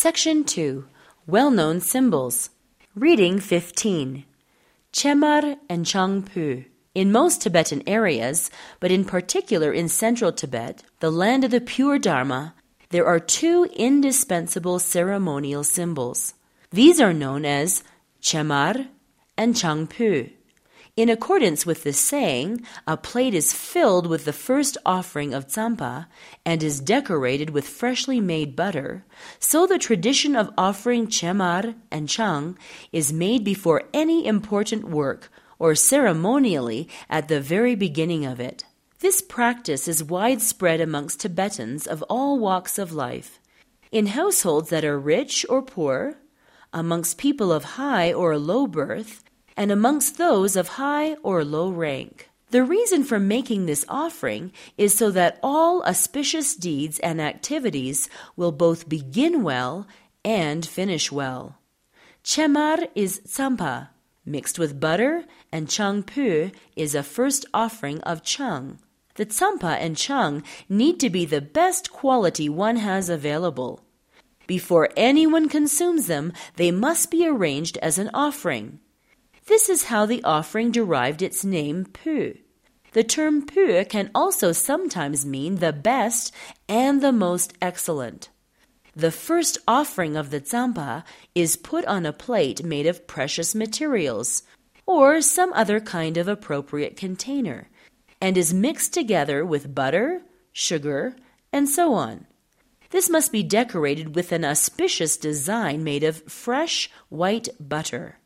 Section 2 Well known symbols. Reading 15. Chemar and Changpu. In most Tibetan areas, but in particular in central Tibet, the land of the pure Dharma, there are two indispensable ceremonial symbols. These are known as Chemar and Changpu. In accordance with this saying, a plate is filled with the first offering of tsampa and is decorated with freshly made butter. So the tradition of offering chemar and chang is made before any important work or ceremonially at the very beginning of it. This practice is widespread amongst Tibetans of all walks of life. In households that are rich or poor, amongst people of high or low birth, and amongst those of high or low rank. The reason for making this offering is so that all auspicious deeds and activities will both begin well and finish well. Chemar is tsampa, mixed with butter, and changpu is a first offering of chang. The tsampa and chang need to be the best quality one has available. Before anyone consumes them, they must be arranged as an offering. This is how the offering derived its name pu. The term pu can also sometimes mean the best and the most excellent. The first offering of the tsampa is put on a plate made of precious materials or some other kind of appropriate container and is mixed together with butter, sugar, and so on. This must be decorated with an auspicious design made of fresh white butter.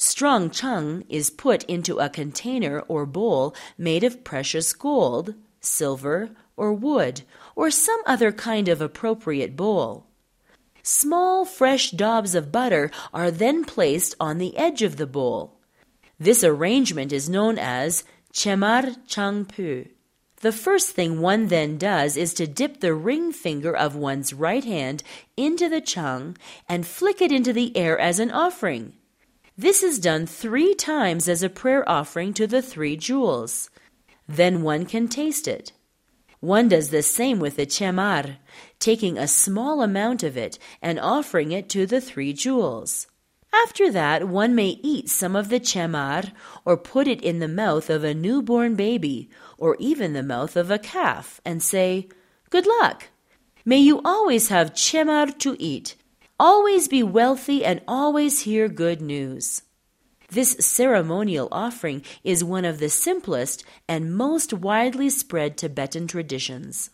Strong chang is put into a container or bowl made of precious gold, silver, or wood, or some other kind of appropriate bowl. Small fresh daubs of butter are then placed on the edge of the bowl. This arrangement is known as chemar changpu. The first thing one then does is to dip the ring finger of one's right hand into the chang and flick it into the air as an offering. This is done three times as a prayer offering to the three jewels. Then one can taste it. One does the same with the chemar, taking a small amount of it and offering it to the three jewels. After that, one may eat some of the chemar or put it in the mouth of a newborn baby or even the mouth of a calf and say, Good luck! May you always have chemar to eat Always be wealthy and always hear good news. This ceremonial offering is one of the simplest and most widely spread Tibetan traditions.